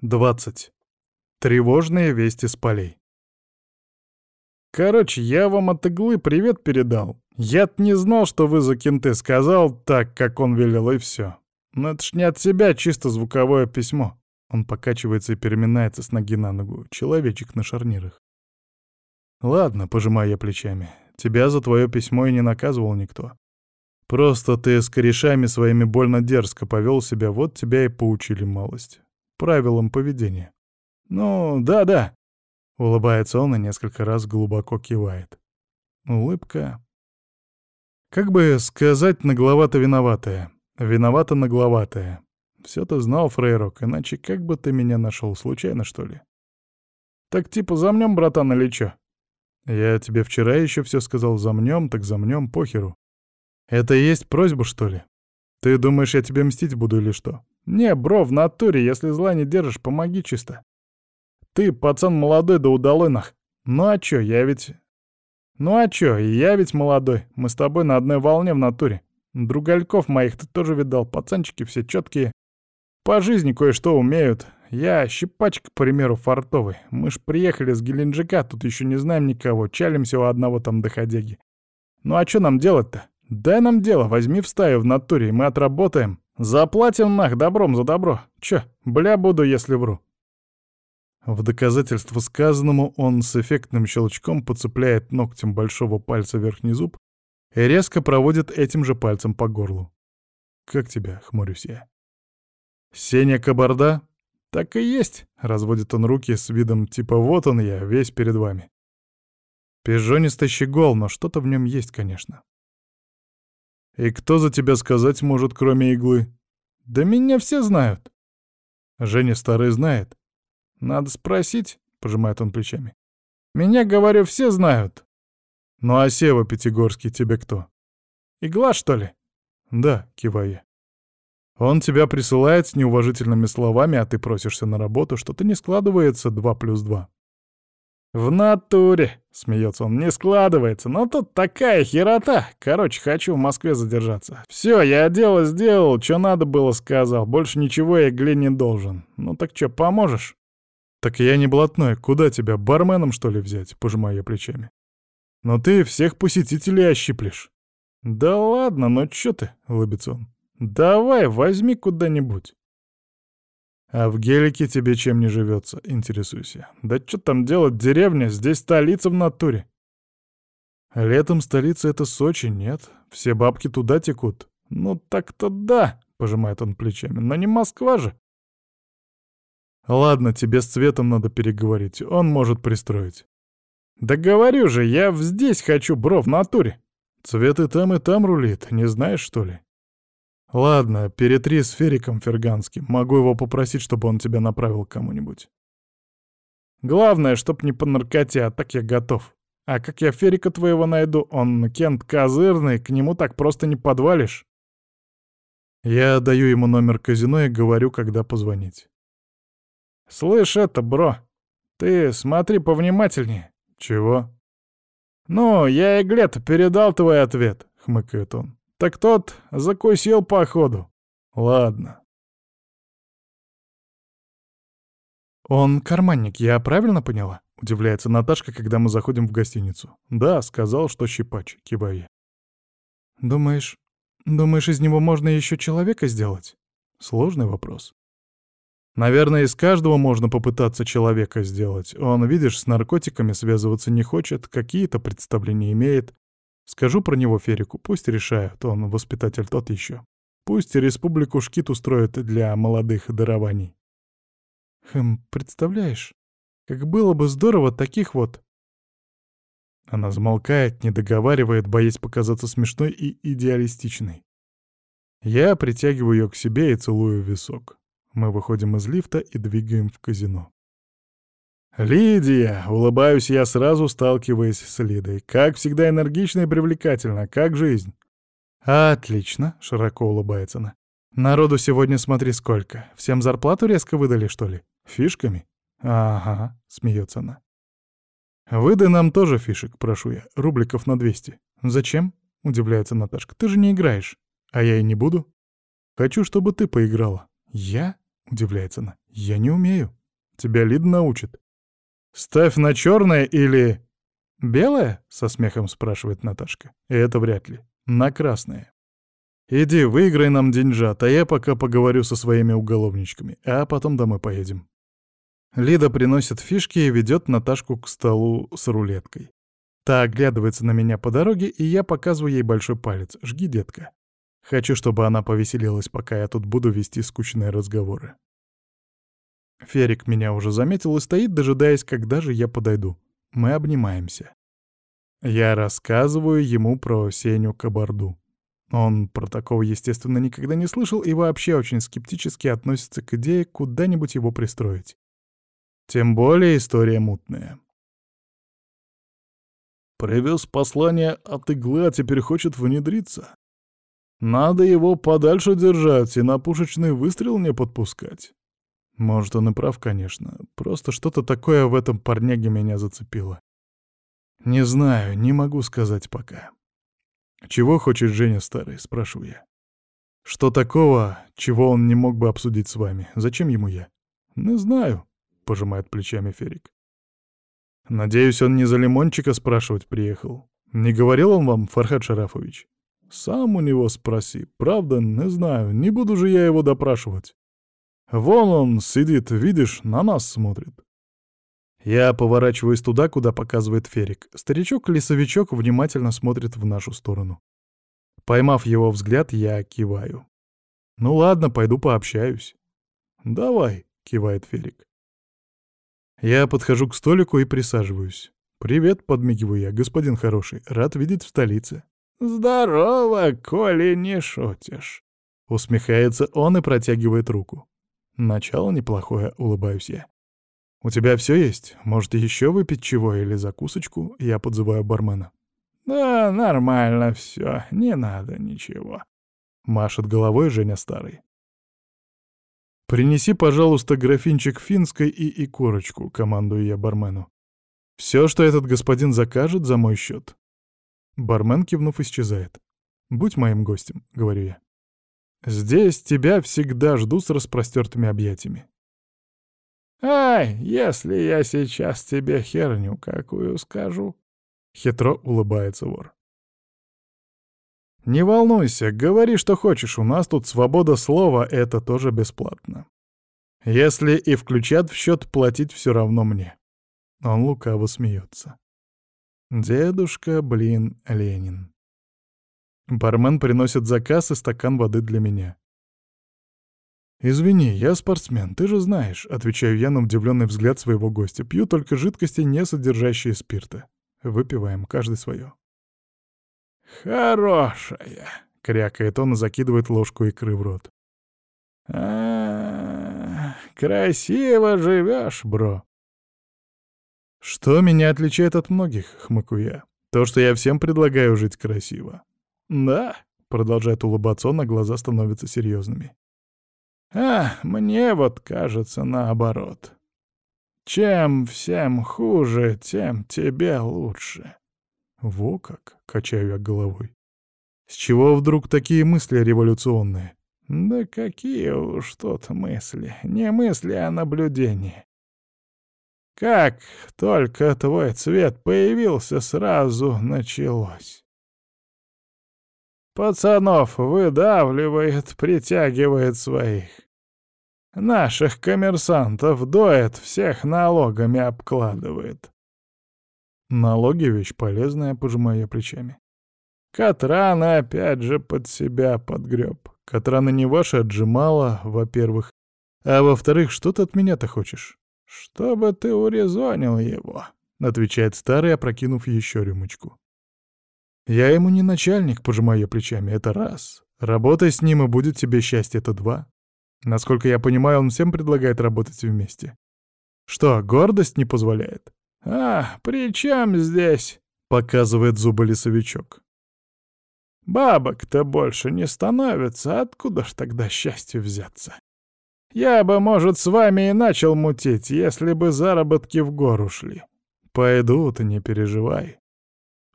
20. Тревожные вести с полей. Короче, я вам от иглы привет передал. я не знал, что вы за кенты сказал так, как он велел, и все. Но это ж не от себя, чисто звуковое письмо. Он покачивается и переминается с ноги на ногу. Человечек на шарнирах. Ладно, пожимаю я плечами. Тебя за твое письмо и не наказывал никто. Просто ты с корешами своими больно дерзко повел себя, вот тебя и поучили малость правилам поведения. «Ну, да-да», — улыбается он и несколько раз глубоко кивает. Улыбка... Как бы сказать нагловато-виноватая. Виновата-нагловатая. Все ты знал, Фрейрок, иначе как бы ты меня нашел, случайно, что ли? Так типа замнем, братан, или чё? Я тебе вчера еще все сказал, замнем, так замнем, похеру. Это и есть просьба, что ли? Ты думаешь, я тебе мстить буду или что? «Не, бро, в натуре, если зла не держишь, помоги чисто. Ты, пацан молодой да удалой нах. Ну а чё, я ведь... Ну а чё, я ведь молодой, мы с тобой на одной волне в натуре. Другальков моих ты тоже видал, пацанчики все чёткие. По жизни кое-что умеют. Я щипачка, к примеру, фартовый. Мы ж приехали с Геленджика, тут ещё не знаем никого, чалимся у одного там доходяги. Ну а чё нам делать-то? Дай нам дело, возьми в стаю в натуре, и мы отработаем. Заплатим нах добром за добро. Чё, бля буду, если вру. В доказательство сказанному он с эффектным щелчком подцепляет ногтем большого пальца верхний зуб и резко проводит этим же пальцем по горлу. «Как тебя?» — хмурюсь я. «Сеня Кабарда?» «Так и есть», — разводит он руки с видом типа «вот он я, весь перед вами». Пижонистый щегол, но что-то в нем есть, конечно. «И кто за тебя сказать может, кроме иглы?» «Да меня все знают». «Женя старый знает». «Надо спросить», — пожимает он плечами. «Меня, говорю, все знают». «Ну а Сева Пятигорский тебе кто?» «Игла, что ли?» «Да», — киваю я. «Он тебя присылает с неуважительными словами, а ты просишься на работу, что-то не складывается два плюс два». «В натуре!» — смеется он. «Не складывается. Но тут такая херота. Короче, хочу в Москве задержаться. Все, я дело сделал, что надо было сказал. Больше ничего я Гле не должен. Ну так что, поможешь?» «Так я не блатной. Куда тебя, барменом, что ли, взять?» — пожимаю я плечами. «Но ты всех посетителей ощиплешь». «Да ладно, ну чё ты?» — улыбится он. «Давай, возьми куда-нибудь». «А в гелике тебе чем не живется?» — интересуюсь я. «Да что там делать, деревня, здесь столица в натуре». «Летом столица — это Сочи, нет? Все бабки туда текут». «Ну так-то да», — пожимает он плечами, — «но не Москва же». «Ладно, тебе с Цветом надо переговорить, он может пристроить». «Да говорю же, я здесь хочу, бро, в натуре». «Цвет и там, и там рулит, не знаешь, что ли?» Ладно, перетри с Фериком Ферганским. Могу его попросить, чтобы он тебя направил к кому-нибудь. Главное, чтоб не по наркоте, а так я готов. А как я Ферика твоего найду? Он Кент козырный, к нему так просто не подвалишь. Я даю ему номер казино и говорю, когда позвонить. «Слышь это, бро, ты смотри повнимательнее». «Чего?» «Ну, я Иглет передал твой ответ», — хмыкает он. Так тот закусил походу. Ладно. «Он карманник, я правильно поняла?» — удивляется Наташка, когда мы заходим в гостиницу. «Да, сказал, что щипач», — киваю. «Думаешь, думаешь, из него можно еще человека сделать?» Сложный вопрос. Наверное, из каждого можно попытаться человека сделать. Он, видишь, с наркотиками связываться не хочет, какие-то представления имеет, Скажу про него Ферику, пусть решают, он воспитатель тот еще. Пусть республику Шкит устроит для молодых дарований. Хм, представляешь, как было бы здорово таких вот... Она замолкает, не договаривает, боясь показаться смешной и идеалистичной. Я притягиваю ее к себе и целую висок. Мы выходим из лифта и двигаем в казино. «Лидия!» — улыбаюсь я сразу, сталкиваясь с Лидой. «Как всегда энергично и привлекательно. Как жизнь?» «Отлично!» — широко улыбается она. «Народу сегодня смотри сколько. Всем зарплату резко выдали, что ли? Фишками?» «Ага», — смеется она. «Выдай нам тоже фишек, прошу я. Рубликов на 200. Зачем?» — удивляется Наташка. «Ты же не играешь. А я и не буду. Хочу, чтобы ты поиграла». «Я?» — удивляется она. «Я не умею. Тебя Лид научит». «Ставь на черное или...» «Белое?» — со смехом спрашивает Наташка. «Это вряд ли. На красное». «Иди, выиграй нам деньжат, а я пока поговорю со своими уголовничками, а потом домой поедем». Лида приносит фишки и ведет Наташку к столу с рулеткой. Та оглядывается на меня по дороге, и я показываю ей большой палец. «Жги, детка». Хочу, чтобы она повеселилась, пока я тут буду вести скучные разговоры. Ферик меня уже заметил и стоит, дожидаясь, когда же я подойду. Мы обнимаемся. Я рассказываю ему про Сеню Кабарду. Он про такого, естественно, никогда не слышал и вообще очень скептически относится к идее куда-нибудь его пристроить. Тем более история мутная. Привез послание от иглы, а теперь хочет внедриться. Надо его подальше держать и на пушечный выстрел не подпускать. Может, он и прав, конечно. Просто что-то такое в этом парняге меня зацепило. Не знаю, не могу сказать пока. «Чего хочет Женя старый?» — спрашиваю я. «Что такого, чего он не мог бы обсудить с вами? Зачем ему я?» «Не знаю», — пожимает плечами Ферик. «Надеюсь, он не за лимончика спрашивать приехал. Не говорил он вам, Фархад Шарафович?» «Сам у него спроси. Правда, не знаю. Не буду же я его допрашивать. Вон он сидит, видишь, на нас смотрит». Я поворачиваюсь туда, куда показывает Ферик. Старичок-лесовичок внимательно смотрит в нашу сторону. Поймав его взгляд, я киваю. «Ну ладно, пойду пообщаюсь». «Давай», — кивает Ферик. Я подхожу к столику и присаживаюсь. «Привет», — подмигиваю я, господин хороший, рад видеть в столице. «Здорово, коли не шутишь», — усмехается он и протягивает руку. Начало неплохое, улыбаюсь я. «У тебя все есть? Может, еще выпить чего или закусочку?» Я подзываю бармена. «Да, нормально все, не надо ничего», — машет головой Женя Старый. «Принеси, пожалуйста, графинчик финской и икорочку», — командую я бармену. «Все, что этот господин закажет, за мой счет». Бармен, кивнув, исчезает. «Будь моим гостем», — говорю я. «Здесь тебя всегда жду с распростертыми объятиями. «Ай, если я сейчас тебе херню какую скажу!» — хитро улыбается вор. «Не волнуйся, говори, что хочешь, у нас тут свобода слова, это тоже бесплатно. Если и включат в счет, платить все равно мне». Он лукаво смеется. «Дедушка, блин, Ленин». Бармен приносит заказ и стакан воды для меня. «Извини, я спортсмен, ты же знаешь», — отвечаю я на удивленный взгляд своего гостя. «Пью только жидкости, не содержащие спирта. Выпиваем, каждый свое». «Хорошая», — крякает он и закидывает ложку икры в рот. а, красиво живешь, бро». «Что меня отличает от многих?» — хмыкаю. «То, что я всем предлагаю жить красиво». «Да», — продолжает улыбаться он, а глаза становятся серьезными. А мне вот кажется наоборот. Чем всем хуже, тем тебе лучше. Во как, качаю я головой. С чего вдруг такие мысли революционные? Да какие уж тут мысли. Не мысли, а наблюдения. Как только твой цвет появился, сразу началось. Пацанов выдавливает, притягивает своих. Наших коммерсантов доет, всех налогами обкладывает. Налоги — вещь полезная, пожимая плечами. Катрана опять же под себя подгреб. Катрана не ваша отжимала, во-первых. А во-вторых, что ты от меня-то хочешь? Чтобы ты урезонил его, — отвечает старый, опрокинув еще рюмочку. Я ему не начальник, пожимая плечами, это раз. Работай с ним, и будет тебе счастье, это два. Насколько я понимаю, он всем предлагает работать вместе. Что, гордость не позволяет? А, при чем здесь? Показывает зубы лесовичок. Бабок-то больше не становится, откуда ж тогда счастье взяться? Я бы, может, с вами и начал мутить, если бы заработки в гору шли. Пойдут, не переживай.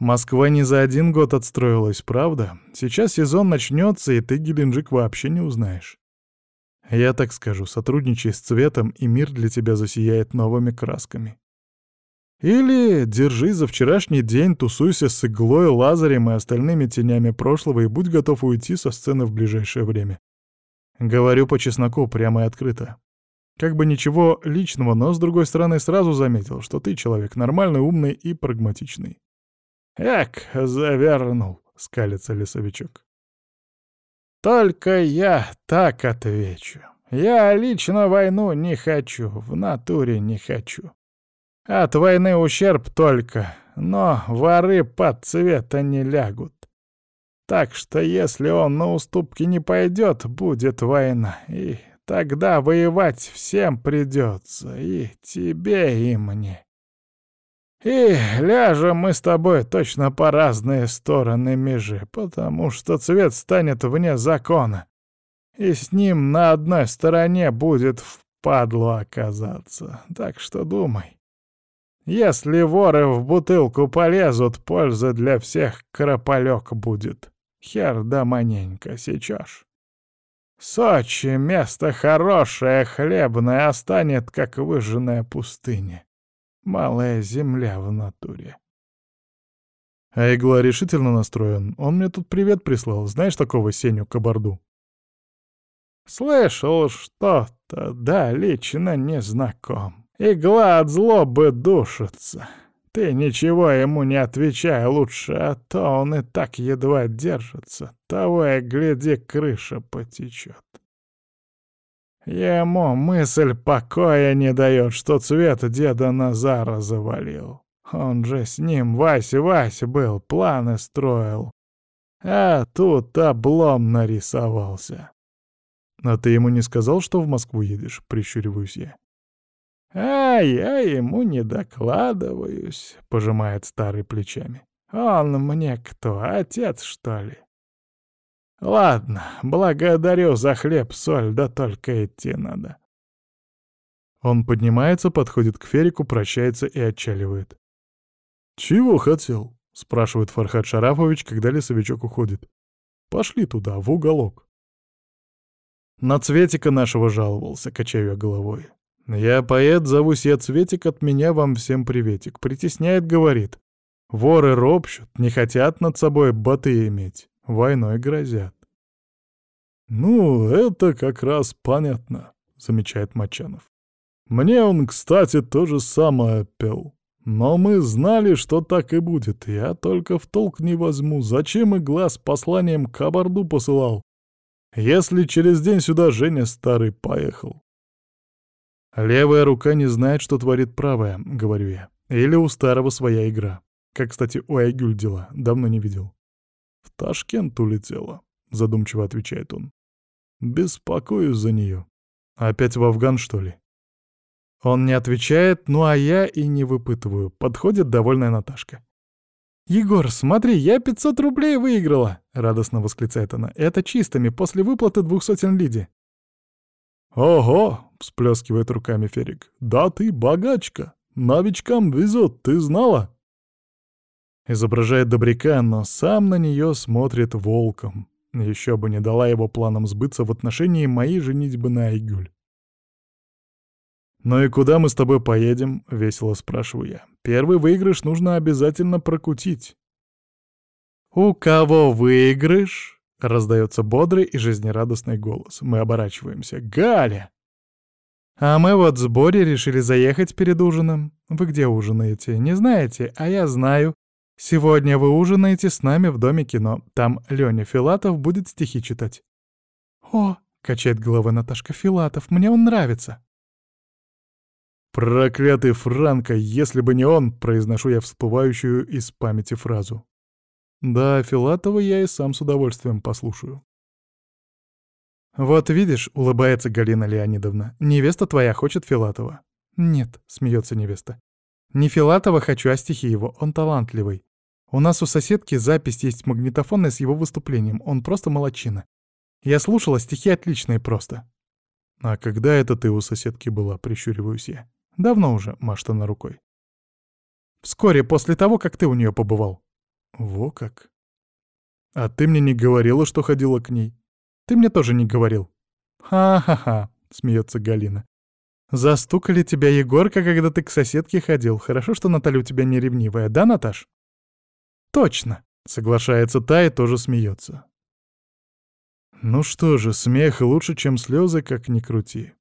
Москва не за один год отстроилась, правда? Сейчас сезон начнется, и ты Геленджик вообще не узнаешь. Я так скажу, сотрудничай с цветом, и мир для тебя засияет новыми красками. Или держи за вчерашний день, тусуйся с иглой, лазарем и остальными тенями прошлого и будь готов уйти со сцены в ближайшее время. Говорю по чесноку, прямо и открыто. Как бы ничего личного, но, с другой стороны, сразу заметил, что ты человек нормальный, умный и прагматичный. «Эк, завернул», — скалится лесовичок. «Только я так отвечу. Я лично войну не хочу, в натуре не хочу. От войны ущерб только, но воры под цвета не лягут. Так что если он на уступки не пойдет, будет война, и тогда воевать всем придется, и тебе, и мне. И ляжем мы с тобой точно по разные стороны межи, потому что цвет станет вне закона, и с ним на одной стороне будет впадло оказаться. Так что думай. Если воры в бутылку полезут, польза для всех крополек будет. Хер да маненько сечешь. Сочи — место хорошее, хлебное, а станет, как выжженная пустыня. Малая земля в натуре. А Игла решительно настроен. Он мне тут привет прислал. Знаешь такого Сеню Кабарду? Слышал что-то, да лично не знаком. Игла от злобы душится. Ты ничего ему не отвечай лучше, а то он и так едва держится. Того и гляди, крыша потечет. Ему мысль покоя не дает, что цвет деда Назара завалил. Он же с ним Вася-Вася был, планы строил. А тут облом нарисовался. «А ты ему не сказал, что в Москву едешь?» — прищуриваюсь я. «А я ему не докладываюсь», — пожимает старый плечами. «Он мне кто, отец, что ли?» «Ладно, благодарю за хлеб-соль, да только идти надо». Он поднимается, подходит к Ферику, прощается и отчаливает. «Чего хотел?» — спрашивает Фархад Шарафович, когда лесовичок уходит. «Пошли туда, в уголок». На Цветика нашего жаловался, качаю я головой. Я поэт, зовусь я Цветик, от меня вам всем приветик. Притесняет, говорит. Воры ропщут, не хотят над собой боты иметь. Войной грозят. «Ну, это как раз понятно», — замечает Мачанов. «Мне он, кстати, то же самое пел. Но мы знали, что так и будет. Я только в толк не возьму, зачем и глаз посланием кабарду посылал если через день сюда Женя старый поехал. Левая рука не знает, что творит правая, говорю я. Или у старого своя игра. Как, кстати, у Айгюль дела, давно не видел. В Ташкент улетела, задумчиво отвечает он. Беспокоюсь за нее. Опять в Афган, что ли? Он не отвечает, ну а я и не выпытываю. Подходит довольная Наташка. «Егор, смотри, я 500 рублей выиграла!» — радостно восклицает она. «Это чистыми, после выплаты двух сотен лиди». «Ого!» — всплескивает руками Ферик. «Да ты богачка! Новичкам везет, ты знала?» Изображает добряка, но сам на нее смотрит волком. Еще бы не дала его планам сбыться в отношении моей женитьбы на Айгюль. «Ну и куда мы с тобой поедем?» — весело спрашиваю я. «Первый выигрыш нужно обязательно прокутить». «У кого выигрыш?» — раздается бодрый и жизнерадостный голос. Мы оборачиваемся. «Галя!» «А мы вот с Борей решили заехать перед ужином. Вы где ужинаете? Не знаете? А я знаю. Сегодня вы ужинаете с нами в Доме кино. Там Лёня Филатов будет стихи читать». «О!» — качает головой Наташка Филатов. «Мне он нравится». «Проклятый Франко, если бы не он!» — произношу я всплывающую из памяти фразу. Да, Филатова я и сам с удовольствием послушаю. «Вот видишь», — улыбается Галина Леонидовна, — «невеста твоя хочет Филатова». «Нет», — смеется невеста. «Не Филатова хочу, а стихи его, он талантливый. У нас у соседки запись есть магнитофонная с его выступлением, он просто молочина. Я слушала, стихи отличные просто». «А когда это ты у соседки была?» — прищуриваюсь я. Давно уже, машет она рукой. Вскоре после того, как ты у нее побывал. Во как. А ты мне не говорила, что ходила к ней? Ты мне тоже не говорил. «Ха-ха-ха», — смеется Галина. «Застукали тебя Егорка, когда ты к соседке ходил. Хорошо, что Наталья у тебя не ревнивая, да, Наташ?» «Точно», — соглашается та и тоже смеется. Ну что же, смех лучше, чем слезы, как ни крути.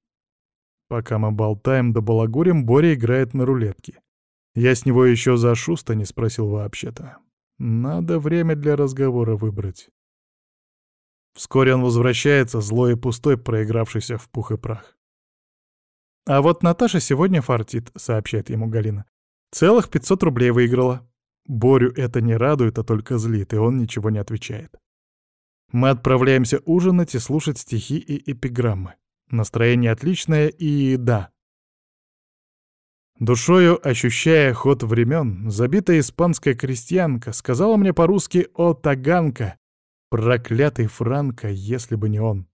Пока мы болтаем да балагурим, Боря играет на рулетке. Я с него еще за шуста не спросил вообще-то. Надо время для разговора выбрать. Вскоре он возвращается, злой и пустой, проигравшийся в пух и прах. «А вот Наташа сегодня фартит», — сообщает ему Галина. «Целых 500 рублей выиграла». Борю это не радует, а только злит, и он ничего не отвечает. Мы отправляемся ужинать и слушать стихи и эпиграммы. Настроение отличное и да. Душою ощущая ход времен, забитая испанская крестьянка сказала мне по-русски «О, таганка!» Проклятый Франко, если бы не он.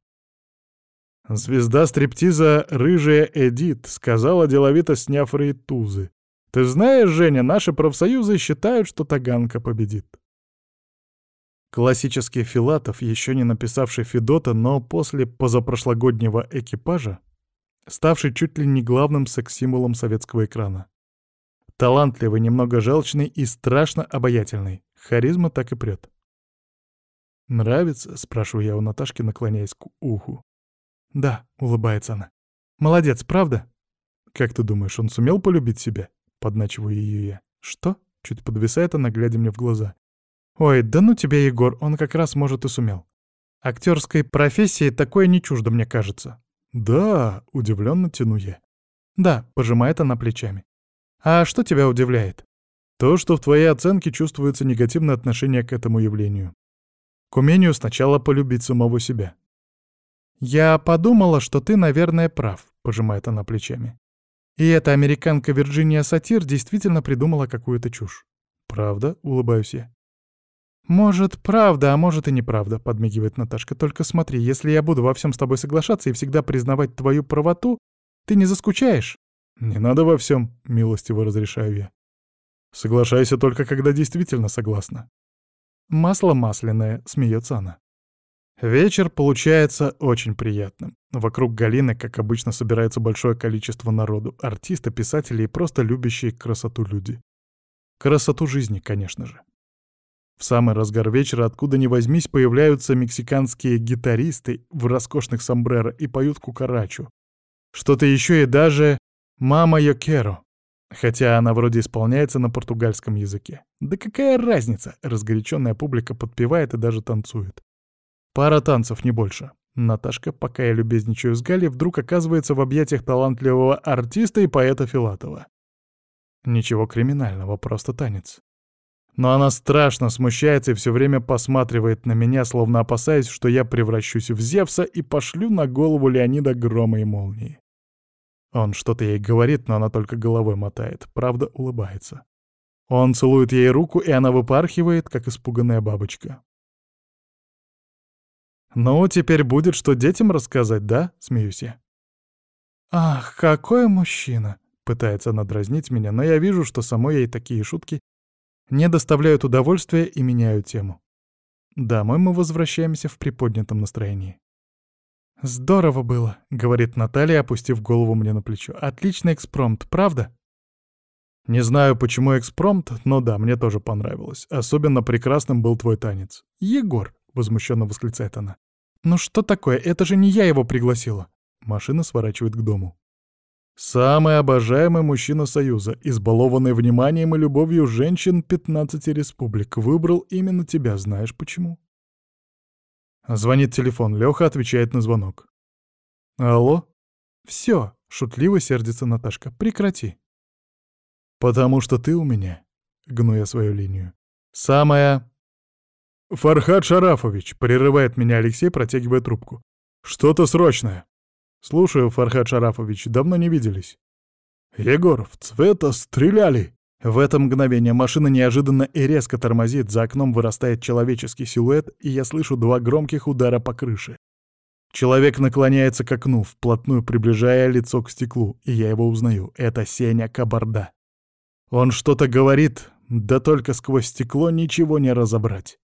Звезда стриптиза «Рыжая Эдит» сказала, деловито сняв рейтузы. «Ты знаешь, Женя, наши профсоюзы считают, что Таганка победит». Классический Филатов, еще не написавший Федота, но после позапрошлогоднего экипажа, ставший чуть ли не главным секс-символом советского экрана. Талантливый, немного желчный и страшно обаятельный. Харизма так и прет. «Нравится?» — спрашиваю я у Наташки, наклоняясь к уху. «Да», — улыбается она. «Молодец, правда?» «Как ты думаешь, он сумел полюбить себя?» — подначиваю ее я. «Что?» — чуть подвисает она, глядя мне в глаза. «Ой, да ну тебя, Егор, он как раз, может, и сумел. Актерской профессии такое не чуждо, мне кажется». «Да», — удивленно тяну я. «Да», — пожимает она плечами. «А что тебя удивляет?» «То, что в твоей оценке чувствуется негативное отношение к этому явлению. К умению сначала полюбить самого себя». «Я подумала, что ты, наверное, прав», — пожимает она плечами. «И эта американка Вирджиния Сатир действительно придумала какую-то чушь». «Правда?» — улыбаюсь я. «Может, правда, а может и неправда», — подмигивает Наташка. «Только смотри, если я буду во всем с тобой соглашаться и всегда признавать твою правоту, ты не заскучаешь?» «Не надо во всем, милостиво разрешаю я. Соглашайся только, когда действительно согласна». «Масло масляное», — смеется она. Вечер получается очень приятным. Вокруг Галины, как обычно, собирается большое количество народу, артисты, писатели и просто любящие красоту люди. Красоту жизни, конечно же. В самый разгар вечера, откуда ни возьмись, появляются мексиканские гитаристы в роскошных сомбреро и поют кукарачу. Что-то еще и даже «Мама Йокеро», хотя она вроде исполняется на португальском языке. Да какая разница, разгоряченная публика подпевает и даже танцует. Пара танцев, не больше. Наташка, пока я любезничаю с Галей, вдруг оказывается в объятиях талантливого артиста и поэта Филатова. Ничего криминального, просто танец. Но она страшно смущается и все время посматривает на меня, словно опасаясь, что я превращусь в Зевса и пошлю на голову Леонида грома и молнии. Он что-то ей говорит, но она только головой мотает, правда улыбается. Он целует ей руку, и она выпархивает, как испуганная бабочка. «Ну, теперь будет что детям рассказать, да?» — смеюсь я. «Ах, какой мужчина!» — пытается она дразнить меня, но я вижу, что самой ей такие шутки не доставляют удовольствия и меняют тему. Домой мы возвращаемся в приподнятом настроении. «Здорово было», — говорит Наталья, опустив голову мне на плечо. «Отличный экспромт, правда?» Не знаю, почему экспромт, но да, мне тоже понравилось. Особенно прекрасным был твой танец. «Егор», — возмущенно восклицает она. «Ну что такое? Это же не я его пригласила». Машина сворачивает к дому. Самый обожаемый мужчина Союза, избалованный вниманием и любовью женщин 15 республик, выбрал именно тебя, знаешь почему? Звонит телефон, Лёха отвечает на звонок. «Алло?» «Всё», — шутливо сердится Наташка, — «прекрати». «Потому что ты у меня», — гну я свою линию, — «самая...» «Фархад Шарафович», — прерывает меня Алексей, протягивая трубку. «Что-то срочное». «Слушаю, Фархад Шарафович, давно не виделись». «Егор, в цвета стреляли!» В это мгновение машина неожиданно и резко тормозит, за окном вырастает человеческий силуэт, и я слышу два громких удара по крыше. Человек наклоняется к окну, вплотную приближая лицо к стеклу, и я его узнаю. Это Сеня Кабарда. Он что-то говорит, да только сквозь стекло ничего не разобрать.